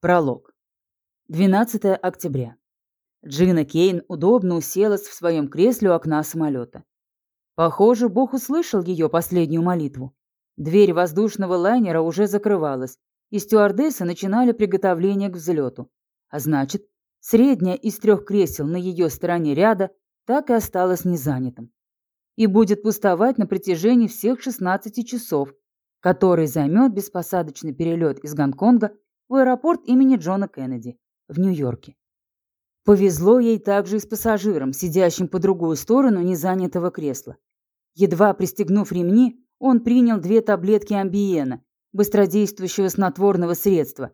Пролог. 12 октября. Джина Кейн удобно уселась в своем кресле у окна самолета. Похоже, Бог услышал ее последнюю молитву. Дверь воздушного лайнера уже закрывалась, и стюардессы начинали приготовление к взлету. А значит, средняя из трех кресел на ее стороне ряда так и осталась незанятым. И будет пустовать на протяжении всех 16 часов, который займет беспосадочный перелет из Гонконга в аэропорт имени Джона Кеннеди в Нью-Йорке. Повезло ей также и с пассажиром, сидящим по другую сторону незанятого кресла. Едва пристегнув ремни, он принял две таблетки амбиена, быстродействующего снотворного средства,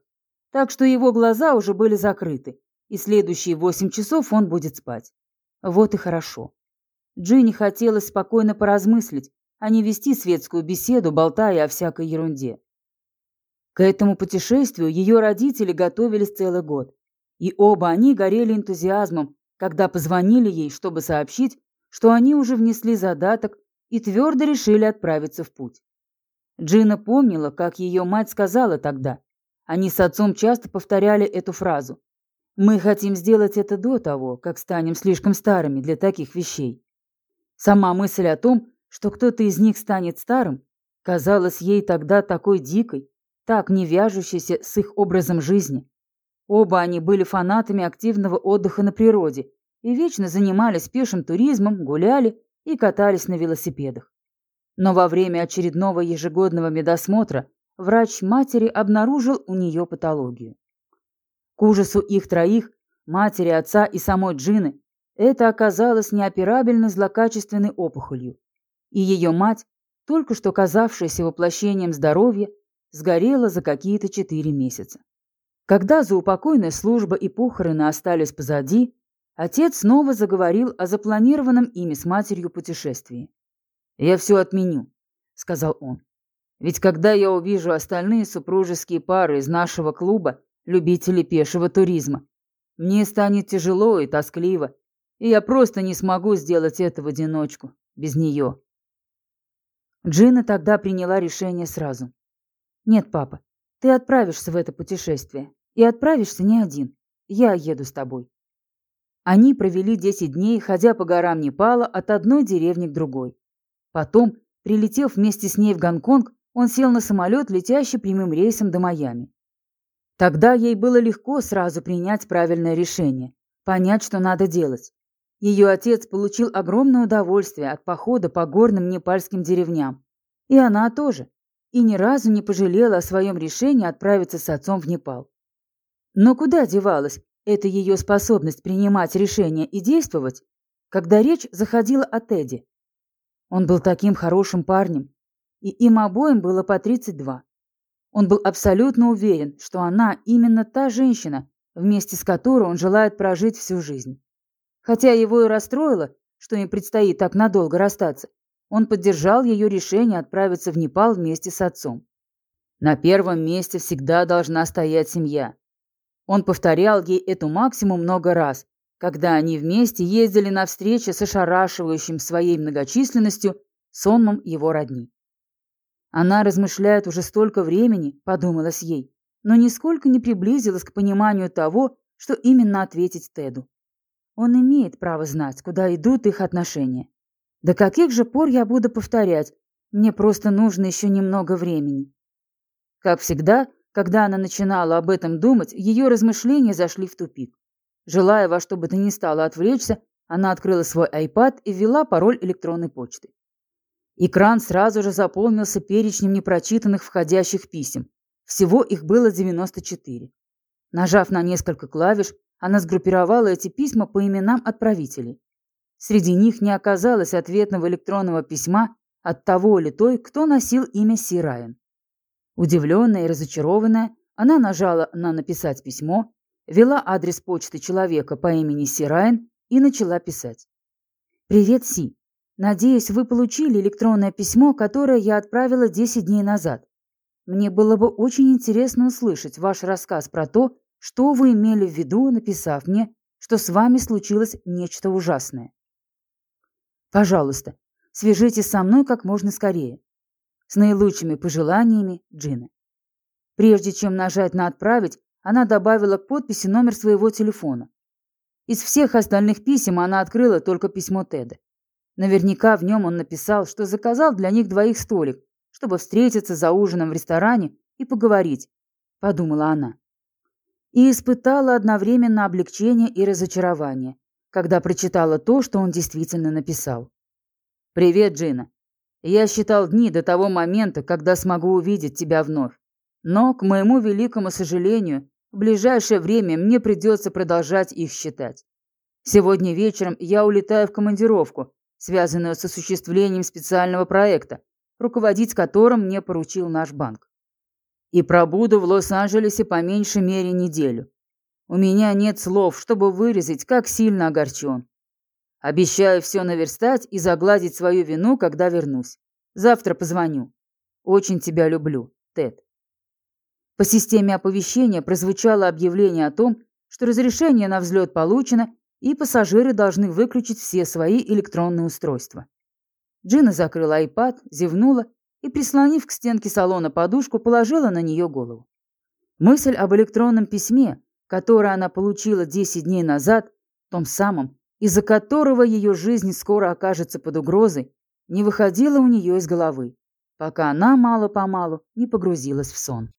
так что его глаза уже были закрыты, и следующие восемь часов он будет спать. Вот и хорошо. Джинни хотелось спокойно поразмыслить, а не вести светскую беседу, болтая о всякой ерунде. К этому путешествию ее родители готовились целый год. И оба они горели энтузиазмом, когда позвонили ей, чтобы сообщить, что они уже внесли задаток и твердо решили отправиться в путь. Джина помнила, как ее мать сказала тогда. Они с отцом часто повторяли эту фразу. «Мы хотим сделать это до того, как станем слишком старыми для таких вещей». Сама мысль о том, что кто-то из них станет старым, казалась ей тогда такой дикой, так не вяжущейся с их образом жизни. Оба они были фанатами активного отдыха на природе и вечно занимались пешим туризмом, гуляли и катались на велосипедах. Но во время очередного ежегодного медосмотра врач матери обнаружил у нее патологию. К ужасу их троих, матери, отца и самой Джины, это оказалось неоперабельной злокачественной опухолью. И ее мать, только что казавшаяся воплощением здоровья, сгорела за какие-то четыре месяца. Когда заупокойная служба и похороны остались позади, отец снова заговорил о запланированном ими с матерью путешествии. «Я все отменю», — сказал он. «Ведь когда я увижу остальные супружеские пары из нашего клуба, любителей пешего туризма, мне станет тяжело и тоскливо, и я просто не смогу сделать это в одиночку, без нее». Джина тогда приняла решение сразу. «Нет, папа, ты отправишься в это путешествие. И отправишься не один. Я еду с тобой». Они провели 10 дней, ходя по горам Непала от одной деревни к другой. Потом, прилетев вместе с ней в Гонконг, он сел на самолет, летящий прямым рейсом до Майами. Тогда ей было легко сразу принять правильное решение, понять, что надо делать. Ее отец получил огромное удовольствие от похода по горным непальским деревням. И она тоже и ни разу не пожалела о своем решении отправиться с отцом в Непал. Но куда девалась эта ее способность принимать решения и действовать, когда речь заходила о Теди? Он был таким хорошим парнем, и им обоим было по 32. Он был абсолютно уверен, что она именно та женщина, вместе с которой он желает прожить всю жизнь. Хотя его и расстроило, что им предстоит так надолго расстаться, он поддержал ее решение отправиться в Непал вместе с отцом. На первом месте всегда должна стоять семья. Он повторял ей эту максимум много раз, когда они вместе ездили на встречи с ошарашивающим своей многочисленностью сонмом его родни. Она размышляет уже столько времени, подумалось ей, но нисколько не приблизилась к пониманию того, что именно ответить Теду. Он имеет право знать, куда идут их отношения. До каких же пор я буду повторять? Мне просто нужно еще немного времени. Как всегда, когда она начинала об этом думать, ее размышления зашли в тупик. Желая во что бы то ни стало отвлечься, она открыла свой iPad и ввела пароль электронной почты. Экран сразу же заполнился перечнем непрочитанных входящих писем. Всего их было 94. Нажав на несколько клавиш, она сгруппировала эти письма по именам отправителей. Среди них не оказалось ответного электронного письма от того или той, кто носил имя Си Райан. Удивленная и разочарованная, она нажала на «Написать письмо», ввела адрес почты человека по имени Си Райан и начала писать. «Привет, Си. Надеюсь, вы получили электронное письмо, которое я отправила 10 дней назад. Мне было бы очень интересно услышать ваш рассказ про то, что вы имели в виду, написав мне, что с вами случилось нечто ужасное. Пожалуйста, свяжитесь со мной как можно скорее. С наилучшими пожеланиями, Джина. Прежде чем нажать на «Отправить», она добавила к подписи номер своего телефона. Из всех остальных писем она открыла только письмо Теда. Наверняка в нем он написал, что заказал для них двоих столик, чтобы встретиться за ужином в ресторане и поговорить, подумала она. И испытала одновременно облегчение и разочарование, когда прочитала то, что он действительно написал. «Привет, Джина. Я считал дни до того момента, когда смогу увидеть тебя вновь. Но, к моему великому сожалению, в ближайшее время мне придется продолжать их считать. Сегодня вечером я улетаю в командировку, связанную с осуществлением специального проекта, руководить которым мне поручил наш банк. И пробуду в Лос-Анджелесе по меньшей мере неделю. У меня нет слов, чтобы выразить, как сильно огорчен. Обещаю все наверстать и загладить свою вину, когда вернусь. Завтра позвоню. Очень тебя люблю, Тед. По системе оповещения прозвучало объявление о том, что разрешение на взлет получено, и пассажиры должны выключить все свои электронные устройства. Джина закрыла iPad, зевнула и, прислонив к стенке салона подушку, положила на нее голову. Мысль об электронном письме, которое она получила 10 дней назад, том самом, из-за которого ее жизнь скоро окажется под угрозой, не выходила у нее из головы, пока она мало-помалу не погрузилась в сон.